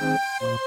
Música